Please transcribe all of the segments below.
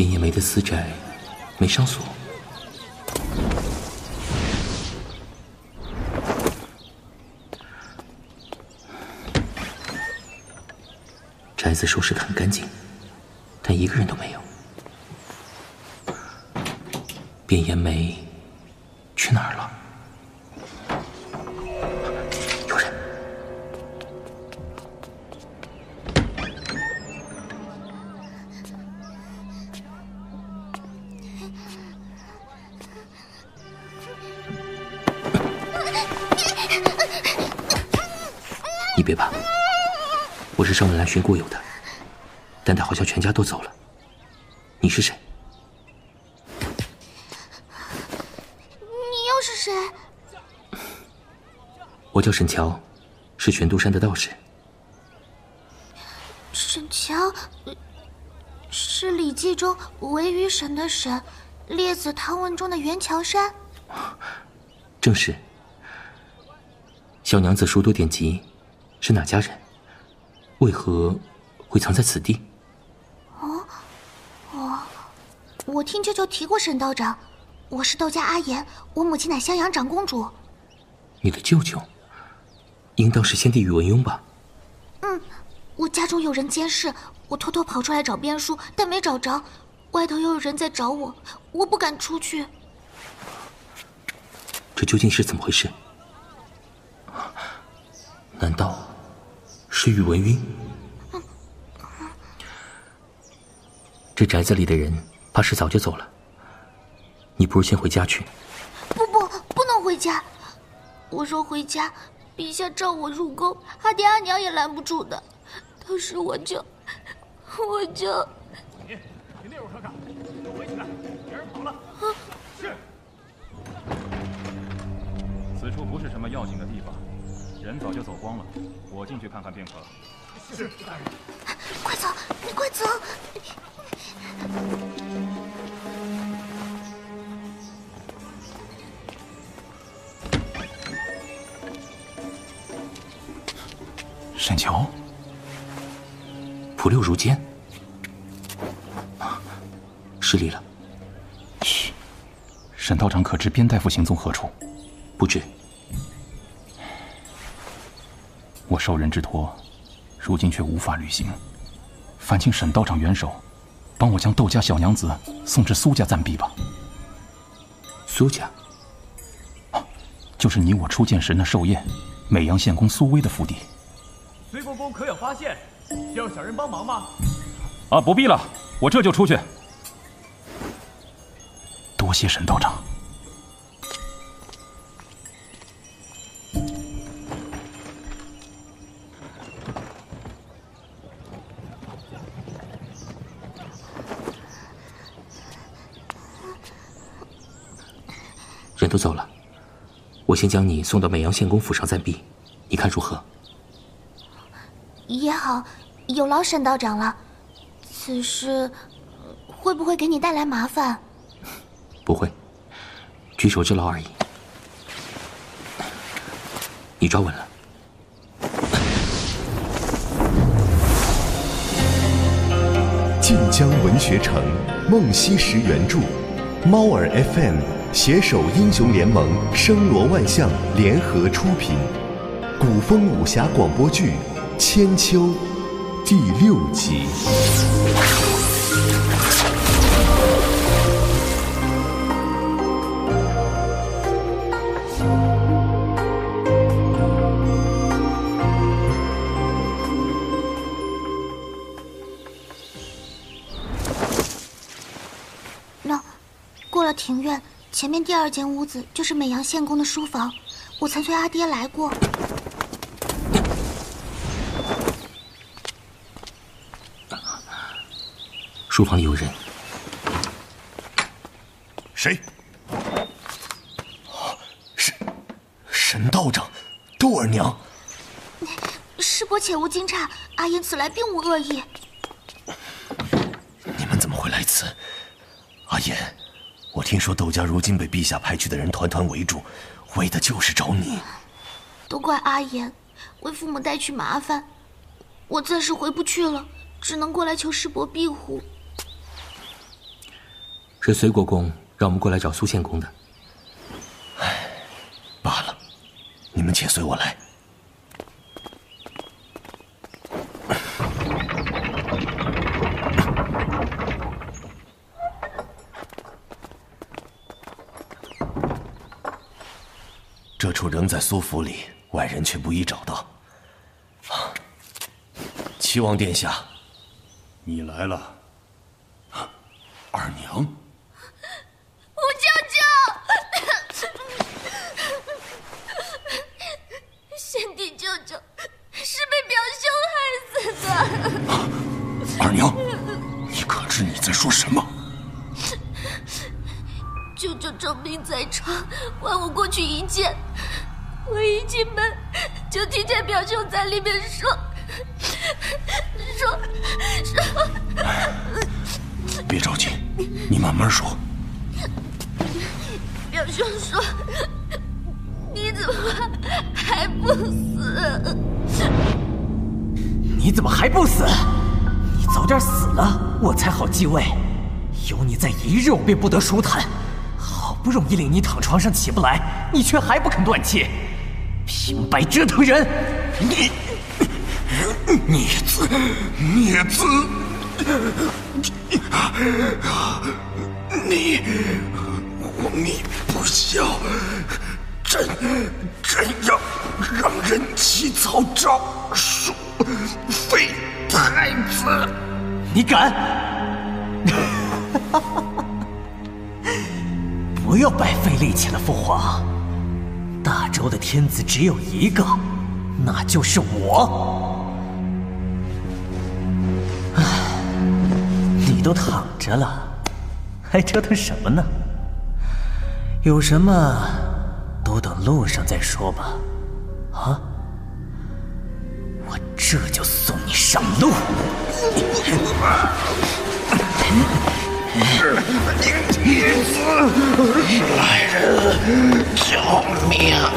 卞延梅的私宅没上锁，宅子收拾的很干净，但一个人都没有。卞延梅寻故友的，但他好像全家都走了。你是谁？你又是谁？我叫沈乔，是玄都山的道士。沈乔，呃是《礼记》中唯余神的神，列子汤文中的袁乔山。正是。小娘子书读典籍，是哪家人？为何会藏在此地？哦我我听舅舅提过沈道长，我是窦家阿言，我母亲乃襄阳长公主。你的舅舅，应当是先帝宇文邕吧？嗯我家中有人监视，我偷偷跑出来找边书，但没找着。外头又有人在找我，我不敢出去。这究竟是怎么回事？难道是宇文邕？这宅子里的人怕是早就走了，你不如先回家去。不不，不能回家。我说回家，陛下召我入宫，阿爹阿娘也拦不住的。到时我就，我就……你去那屋看看，都围起来，别人跑了。是。此处不是什么要紧的地方，人早就走光了。我进去看看便可。是大人。快走，你快走！沈乔，普六如坚，失礼了，嘘。沈道长可知边大夫行踪何处？不知受人之托，如今却无法履行。烦请沈道长援手，帮我将窦家小娘子送至苏家暂避吧。苏家。就是你我初见时那寿宴，美阳县公苏威的府邸。随公公可有发现？需要小人帮忙吗？啊，不必了，我这就出去。多谢沈道长。我先将你送到美阳县公府上暂避，你看如何？也好，有劳沈道长了。此事呃会不会给你带来麻烦？不会，举手之劳而已。你抓稳了。晋江文学城，梦溪石原著，猫耳 FM 携手英雄联盟、声罗万象联合出品，古风武侠广播剧《千秋》第六集。那过了庭院，前面第二间屋子就是美阳县公的书房。我曾随阿爹来过。书房里有人，谁？沈沈道长，窦二娘，师伯且勿惊诧，阿言此来并无恶意。你们怎么会来此？阿言，我听说窦家如今被陛下派去的人团团围住，为的就是找你。都怪阿言，为父母带去麻烦，我暂时回不去了，只能过来求师伯庇护。是隋国公让我们过来找苏献公的。唉，罢了，你们且随我来。苏府里，外人却不易找到。齐王殿下，你来了，二娘。吴舅舅，先帝舅舅是被表兄害死的。二娘，你可知你在说什么？舅舅重病在床，唤我过去一见。进门，就听见表兄在里面说。说说，别着急，你慢慢说。表兄说：“你怎么还不死？你怎么还不死？你早点死了，我才好继位。有你在一日，我便不得舒坦。好不容易令你躺床上起不来，你却还不肯断气，平白折腾人！你！”孽子，孽子！你，你不孝，朕，朕要让人起草诏书废太子！你敢？不要白费力气了，父皇。大周的天子只有一个，那就是我。唉你都躺着了，还折腾什么呢？有什么都等路上再说吧。啊！我这就送你上路。是你的妻来人救命啊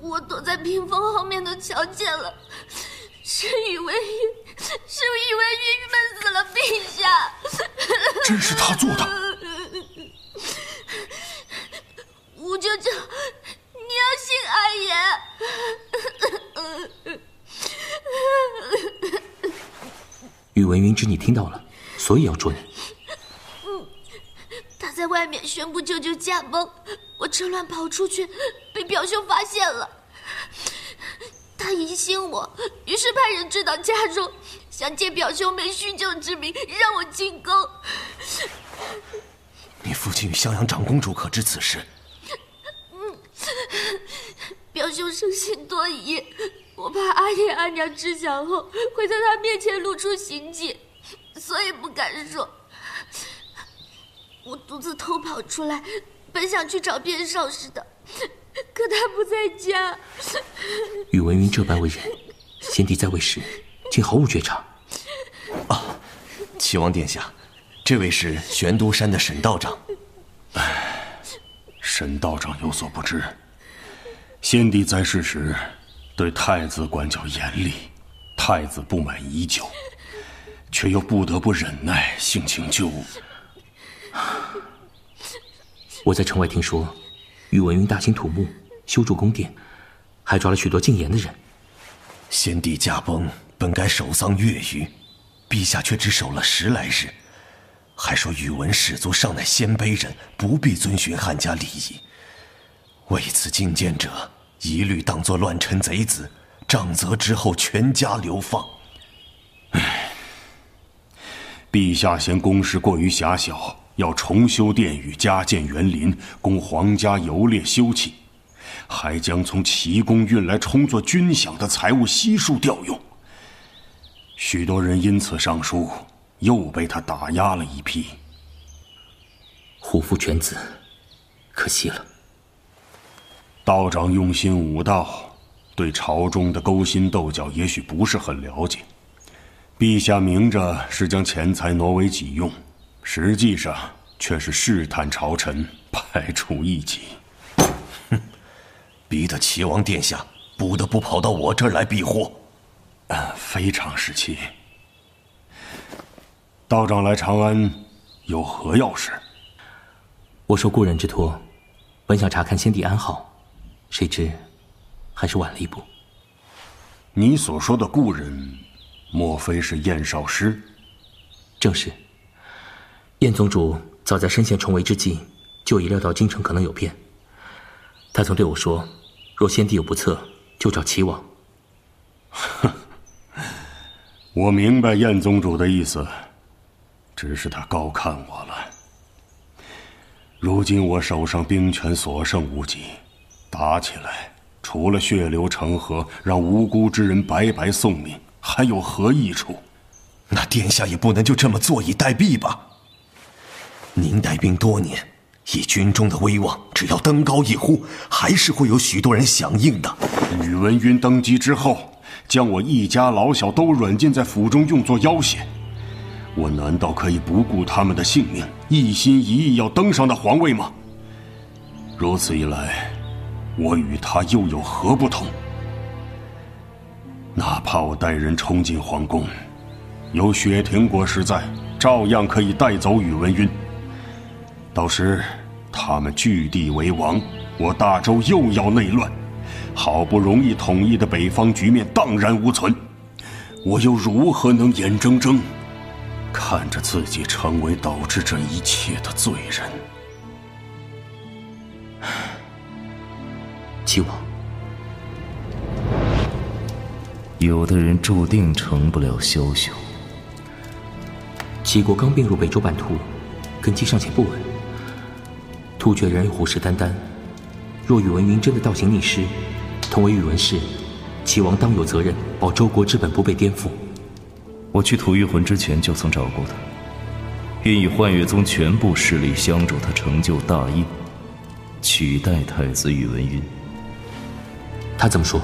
我躲在屏风后面的瞧见了是雨薇是宇文韫闷死了陛下。真是他做的。吴舅舅，你要信阿爷。宇文云知你听到了，所以要捉你。嗯，他在外面宣布舅舅驾崩，我趁乱跑出去，被表兄发现了。他疑心我，于是派人追到家中，想借表兄妹叙旧之名让我进宫。你父亲与襄阳长公主可知此事？嗯，表兄生性多疑，我怕阿爷阿娘知晓后会在他面前露出行迹，所以不敢说。我独自偷跑出来，本想去找卞少师的。可他不在家。宇文云这般为人，先帝在位时竟毫无觉察。啊，齐王殿下，这位是玄都山的沈道长。唉，沈道长有所不知，先帝在世时对太子管教严厉，太子不满已久，却又不得不忍耐，性情就……我在城外听说。宇文赟大兴土木，修筑宫殿，还抓了许多禁言的人。先帝驾崩，本该守丧月余，陛下却只守了十来日，还说宇文氏族尚乃鲜卑人，不必遵循汉家礼仪。为此觐见者，一律当作乱臣贼子，杖责之后全家流放。唉，陛下嫌宫室过于狭小。要重修殿宇，加建园林，供皇家游猎休憩，还将从齐宫运来充作军饷的财物悉数调用。许多人因此上书，又被他打压了一批。虎父犬子，可惜了。道长用心武道，对朝中的勾心斗角也许不是很了解。陛下明着是将钱财挪为己用。实际上却是试探朝臣，排除异己。哼，逼得齐王殿下不得不跑到我这儿来避祸。啊，非常时期。道长来长安，有何要事？我受故人之托，本想查看先帝安好，谁知还是晚了一步。你所说的故人，莫非是燕少师？正是。燕宗主早在身陷重围之际，就已料到京城可能有变。他曾对我说：“若先帝有不测，就找齐王。”哼，我明白燕宗主的意思，只是他高看我了。如今我手上兵权所剩无几，打起来除了血流成河，让无辜之人白白送命，还有何益处？那殿下也不能就这么坐以待毙吧？您带兵多年，以军中的威望，只要登高一呼，还是会有许多人响应的。宇文赟登基之后，将我一家老小都软禁在府中，用作要挟。我难道可以不顾他们的性命，一心一意要登上那皇位吗？如此一来，我与他又有何不同？哪怕我带人冲进皇宫，有雪亭国师在，照样可以带走宇文赟。到时，他们据地为王，我大周又要内乱，好不容易统一的北方局面荡然无存，我又如何能眼睁睁看着自己成为导致这一切的罪人？齐王，有的人注定成不了枭雄。齐国刚并入北周版图，根基尚且不稳。突厥人虎视眈眈，若宇文云真的倒行逆施，同为宇文氏，齐王当有责任保周国之本不被颠覆。我去吐玉浑之前就曾找过他，愿以幻月宗全部势力相助他成就大业，取代太子宇文赟。他怎么说？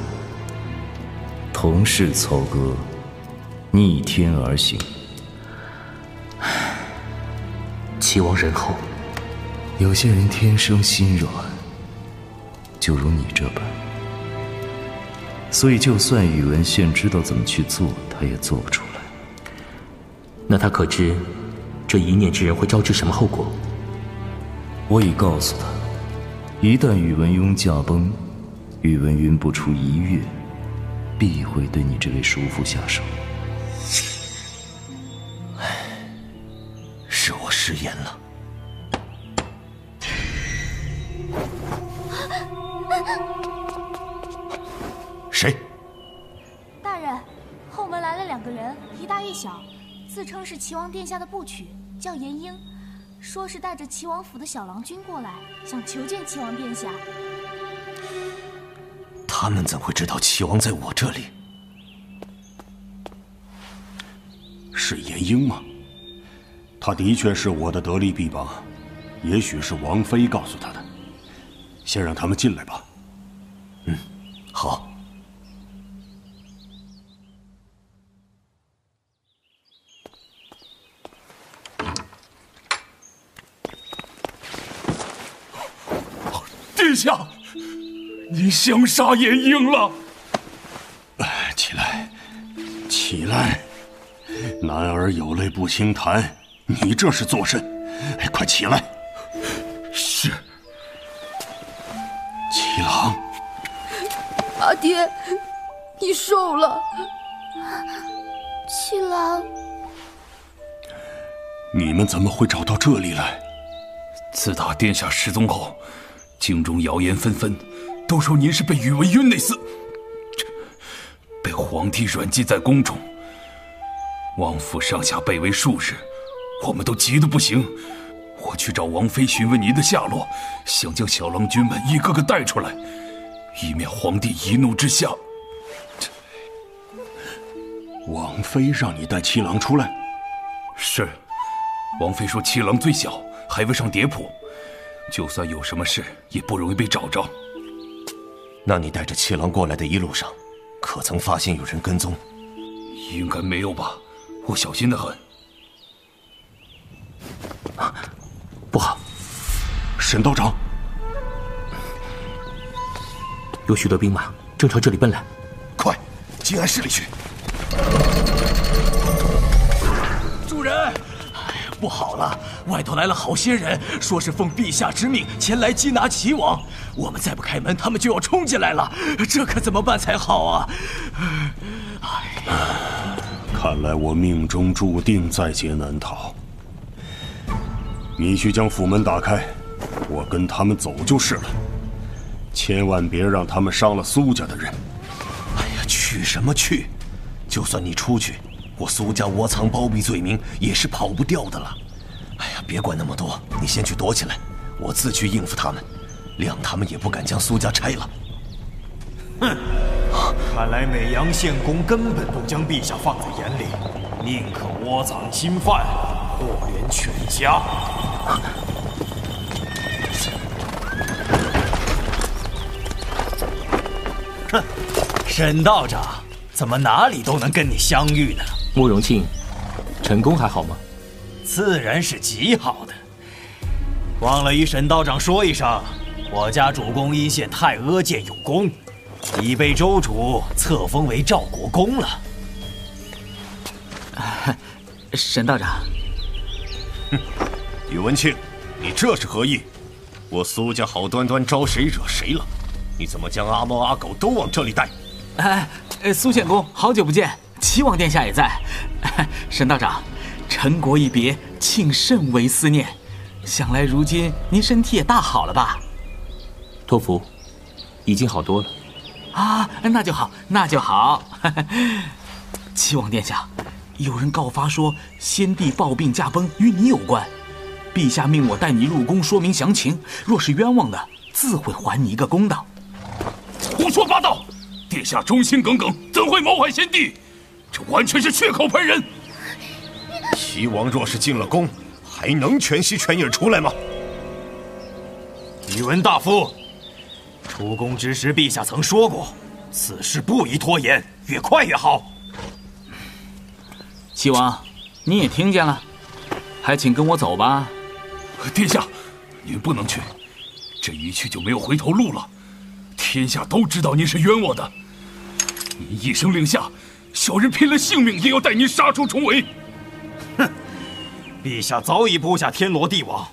同是操戈，逆天而行。齐王仁厚。有些人天生心软，就如你这般，所以就算宇文宪知道怎么去做，他也做不出来。那他可知这一念之人会招致什么后果？我已告诉他，一旦宇文邕驾崩，宇文赟不出一月，必会对你这位叔父下手。两个人，一大一小，自称是齐王殿下的部曲，叫严英，说是带着齐王府的小郎君过来，想求见齐王殿下。他们怎会知道齐王在我这里？是严英吗？他的确是我的得力臂膀，也许是王妃告诉他的。先让他们进来吧。嗯，好。殿下，你想杀严英了？起来，起来！男儿有泪不轻弹，你这是作甚？哎，快起来！是。七郎，阿爹，你瘦了。七郎，你们怎么会找到这里来？自打殿下失踪后，京中谣言纷纷，都说您是被宇文赟那厮，被皇帝软禁在宫中。王府上下被围数日，我们都急得不行。我去找王妃询问您的下落，想将小郎君们一个个带出来，以免皇帝一怒之下。王妃让你带七郎出来？是，王妃说七郎最小，还未上蝶谱，就算有什么事也不容易被找着。那你带着七郎过来的一路上可曾发现有人跟踪？应该没有吧我小心的很。不好沈道长。有许多兵马正朝这里奔来。快进暗室里去。不好了，外头来了好些人，说是奉陛下之命前来缉拿齐王。我们再不开门，他们就要冲进来了，这可怎么办才好啊？哎，看来我命中注定在劫难逃。你去将府门打开，我跟他们走就是了。千万别让他们伤了苏家的人。哎呀，去什么去？就算你出去，我苏家窝藏包庇罪名也是跑不掉的了。哎呀，别管那么多，你先去躲起来，我自去应付他们，谅他们也不敢将苏家拆了。哼，看来美阳县公根本不将陛下放在眼里，宁可窝藏侵犯，祸连全家。哼，沈道长，怎么哪里都能跟你相遇呢？慕容庆，陈功还好吗？自然是极好的。忘了与沈道长说一声，我家主公因献太阿剑有功，已被周主册封为赵国公了。沈道长，哼，宇文庆，你这是何意？我苏家好端端招谁惹谁了？你怎么将阿猫阿狗都往这里带？哎，苏献公，好久不见，齐王殿下也在。沈道长，陈国一别，庆甚为思念。想来如今您身体也大好了吧？托福，已经好多了。啊，那就好，那就好。齐王殿下。有人告发说，先帝暴病驾崩与你有关，陛下命我带你入宫说明详情。若是冤枉的，自会还你一个公道。胡说八道！殿下忠心耿耿，怎会谋害先帝？这完全是血口喷人。齐王若是进了宫，还能全息全影出来吗？宇文大夫，出宫之时，陛下曾说过，此事不宜拖延，越快越好。齐王，你也听见了，还请跟我走吧。殿下，您不能去，这一去就没有回头路了。天下都知道您是冤枉的，您一声令下，小人拼了性命也要带您杀出重围。哼，陛下早已布下天罗地网，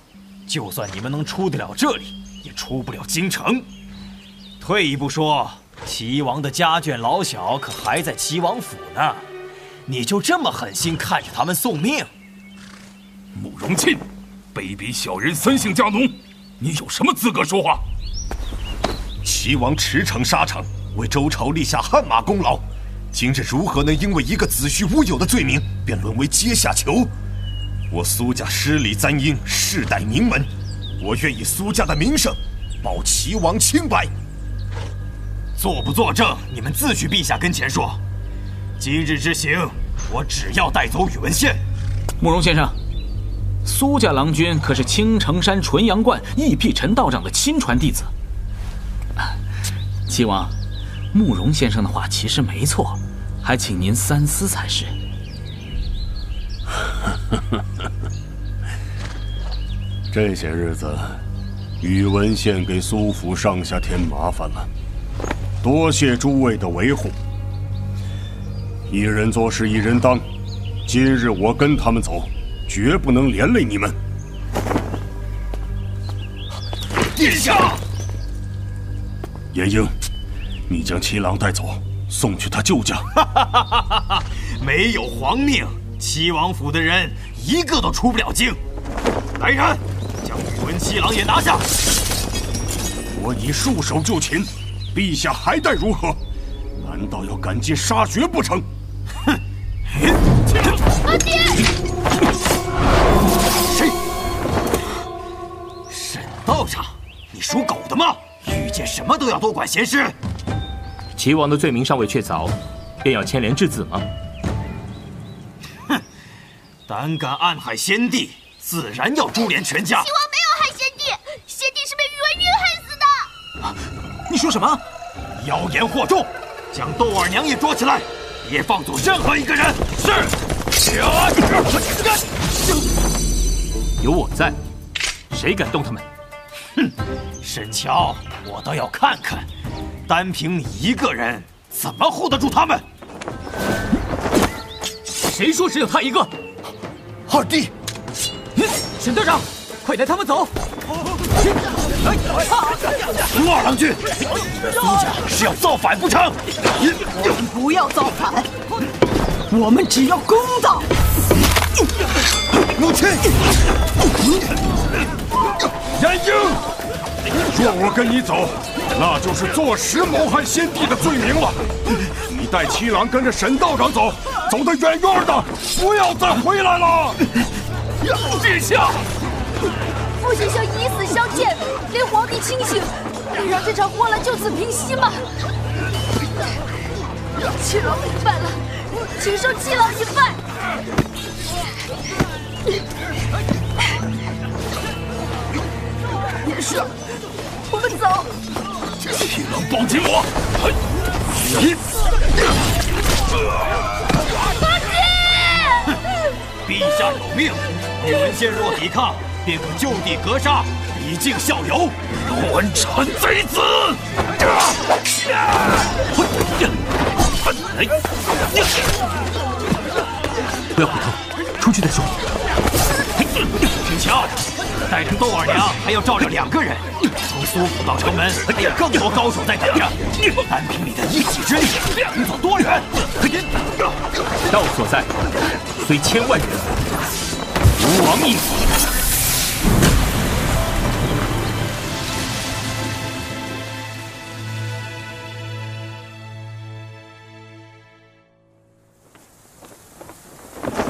就算你们能出得了这里，也出不了京城。退一步说，齐王的家眷老小可还在齐王府呢。你就这么狠心看着他们送命？慕容沁，卑鄙小人，三姓家奴，你有什么资格说话？齐王驰骋沙场，为周朝立下汗马功劳，今日如何能因为一个子虚乌有的罪名，便沦为阶下囚？我苏家失礼簪缨，世代名门，我愿以苏家的名声，保齐王清白。作不作证，你们自去陛下跟前说。今日之行，我只要带走宇文宪。慕容先生，苏家郎君可是青城山纯阳观易辟陈道长的亲传弟子。齐王，慕容先生的话其实没错，还请您三思才是。这些日子，宇文宪给苏府上下添麻烦了，多谢诸位的维护。一人做事一人当，今日我跟他们走，绝不能连累你们。殿下，严英，你将七郎带走，送去他舅家。没有皇命，七王府的人一个都出不了京。来人，将宇文七郎也拿下。我已束手就擒，陛下还待如何？难道要赶尽杀绝不成？哼阿爹，谁？沈道长，你属狗的吗？遇见什么都要多管闲事。齐王的罪名尚未确凿，便要牵连质子吗？哼！胆敢暗害先帝，自然要株连全家。齐王没有害先帝，先帝是被宇文赟害死的。啊！你说什么？妖言惑众，将窦二娘也捉起来，别放走任何一个人。是。有我在，谁敢动他们？哼，沈乔，我倒要看看，单凭你一个人怎么护得住他们？谁说只有他一个？二弟，沈队长，快带他们走！苏二郎君，苏家是要造反不成？不要造反，我们只要公道。母亲，严英，若我跟你走，那就是坐实谋害先帝的罪名了。你带七郎跟着沈道长走，走得远远的，不要再回来了。陛下，父亲想以死相见，令皇帝清醒，能让这场祸乱就此平息吗？七郎明白了，请受七郎一拜。严氏，我们走。七郎抱紧我！父亲！陛下有命，宇文宪若抵抗，便可就地格杀，以儆效尤。乱臣贼子！不要回头，出去再说。沈乔，带着窦二娘还要照料两个人，苏府到城门，有更多高手在等着。单凭你的一己之力，能走多远？道所在，虽千万人，吾王一死。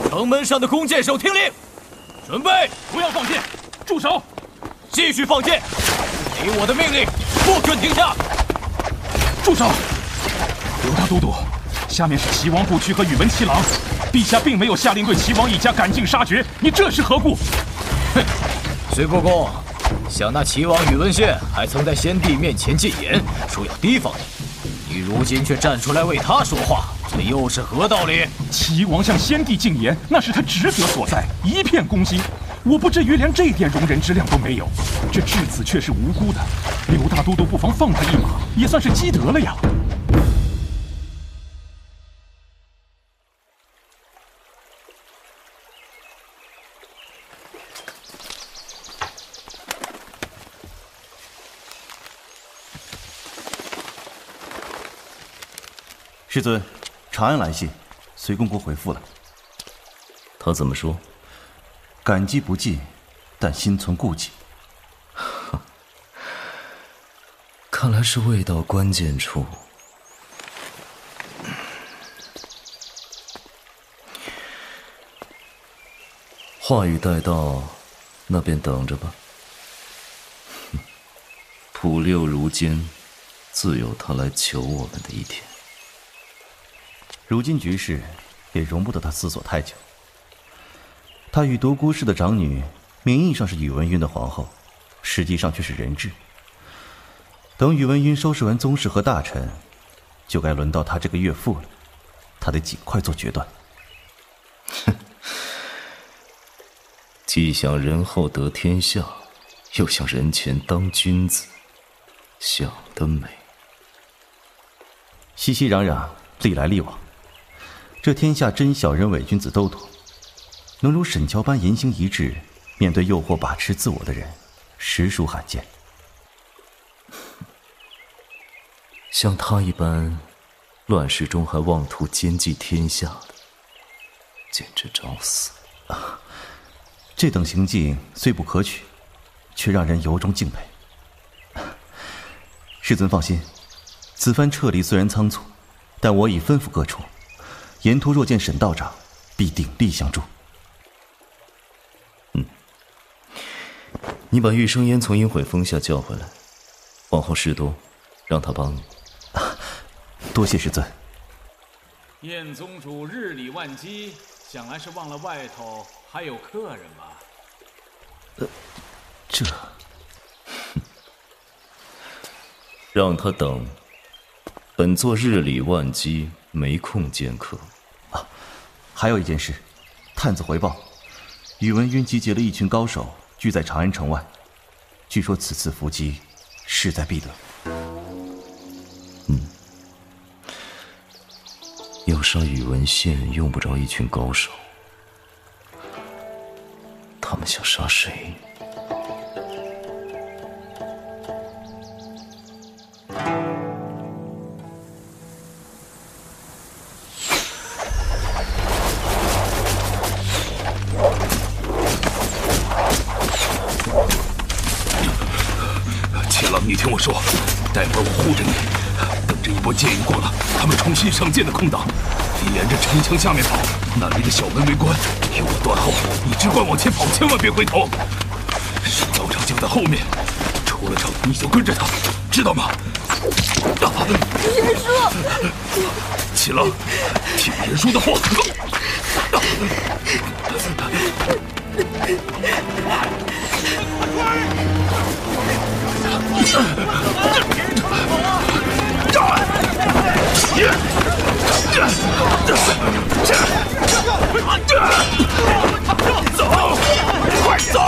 城门上的弓箭手听令，准备，不要放箭，住手！继续放箭！给我的命令，不准停下！住手！刘大都督，下面是齐王部曲和宇文七郎，陛下并没有下令对齐王一家赶尽杀绝，你这是何故？哼，隋国公，想那齐王宇文宪还曾在先帝面前进言，说要提防你，你如今却站出来为他说话，这又是何道理？齐王向先帝进言，那是他职责所在，一片公心。我不至于连这点容人之量都没有，这质子却是无辜的。刘大都督不妨放他一马，也算是积德了呀。师尊，长安来信，隋公公回复了。他怎么说？感激不尽，但心存顾忌。看来是未到关键处。话语待到，那便等着吧。普六如今，自有他来求我们的一天。如今局势也容不得他思索太久。他与独孤氏的长女，名义上是宇文赟的皇后，实际上却是人质。等宇文赟收拾完宗室和大臣，就该轮到他这个岳父了。他得尽快做决断。哼，既想人后得天下，又想人前当君子，想得美。熙熙攘攘，历来历往，这天下真小人伪君子都多。能如沈乔般言行一致，面对诱惑把持自我的人，实属罕见。像他一般，乱世中还妄图兼济天下的，简直找死！啊，这等行径虽不可取，却让人由衷敬佩。世尊放心，此番撤离虽然仓促，但我已吩咐各处，沿途若见沈道长，必鼎力相助。你把玉生烟从阴悔峰下叫回来，往后事多，让他帮你。多谢师尊。燕宗主日理万机，想来是忘了外头还有客人吧？呃，这，让他等。本座日理万机，没空见客。啊，还有一件事，探子回报，宇文赟集结了一群高手。聚在长安城外，据说此次伏击势在必得。嗯，要杀宇文宪用不着一群高手，他们想杀谁？听我说，待会儿我护着你，等这一波箭雨过了，他们重新上箭的空档，你沿着城墙下面跑，那里的小门围观，有我断后，你只管往前跑，千万别回头。石道长就在后面，出了城你就跟着他，知道吗？严叔，七郎，听严叔的话。走，快走，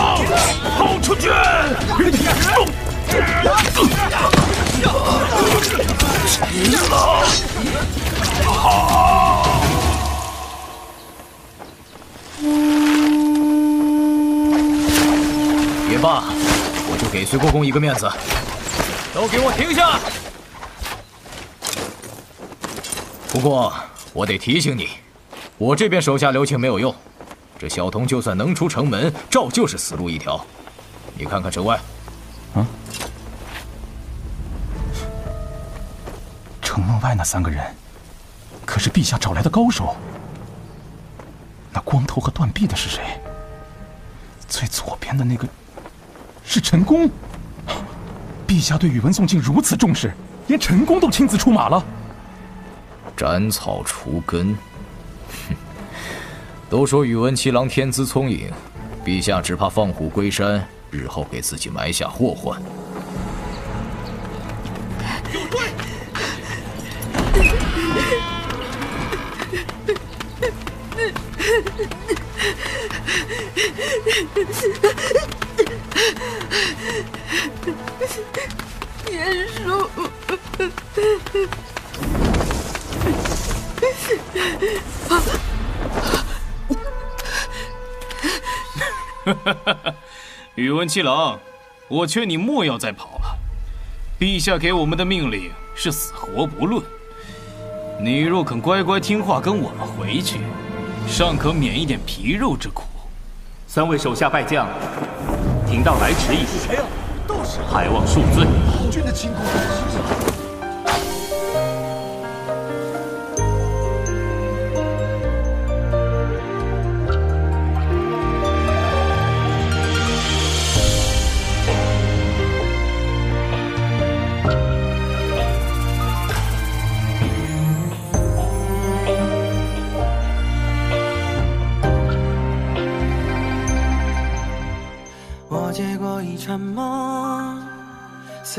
跑出去好。也罢，我就给隋国公一个面子，都给我停下！不过我得提醒你，我这边手下留情没有用，这小童就算能出城门，照旧是死路一条。你看看城外，啊，城门外那三个人，可是陛下找来的高手。那光头和断臂的是谁？最左边的那个是陈宫。陛下对宇文宋竟如此重视，连陈宫都亲自出马了。斩草除根，哼！都说宇文七郎天资聪颖，陛下只怕放虎归山，日后给自己埋下祸患。严叔，宇文七郎，我劝你莫要再跑了。陛下给我们的命令是死活不论。你若肯乖乖听话跟我们回去，尚可免一点皮肉之苦。三位手下败将，听到来迟一时，还望恕罪。皇军的轻功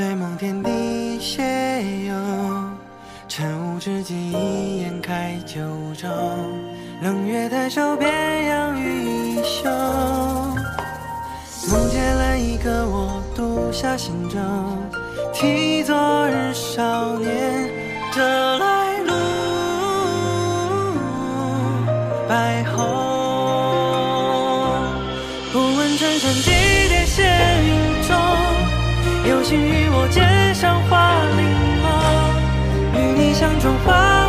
醉梦天地邂逅，晨雾之际一眼开九州，冷月抬手便扬雨衣袖。梦见了一个我独下心舟，替昨日少年这来路，白虹。不问春山几点闲云中，有幸与我肩上花玲珑，与你相撞花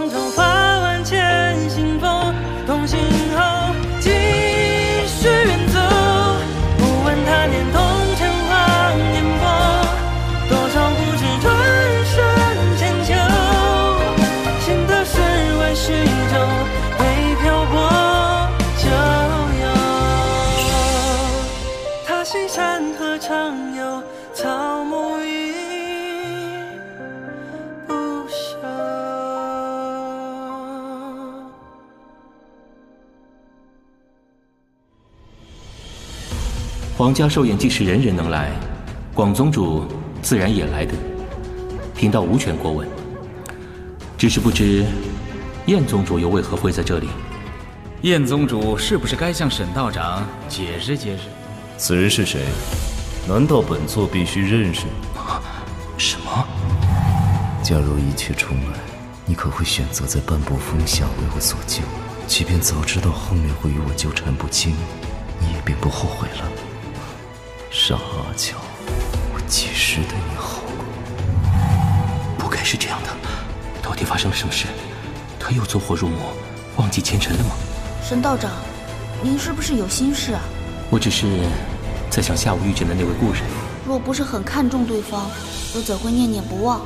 你相皇家寿宴既是人人能来，广宗主自然也来的。贫道无权过问，只是不知燕宗主又为何会在这里？燕宗主是不是该向沈道长解释解释？此人是谁？难道本座必须认识？什么？假如一切重来，你可会选择在半步峰下为我所救？即便早知道后面会与我纠缠不清，你也便不后悔了。傻阿乔，我几时对你好过？不该是这样的，到底发生了什么事？他又走火入魔，忘记前尘了吗？沈道长，您是不是有心事啊？我只是在想下午遇见的那位故人。若不是很看重对方，又怎会念念不忘？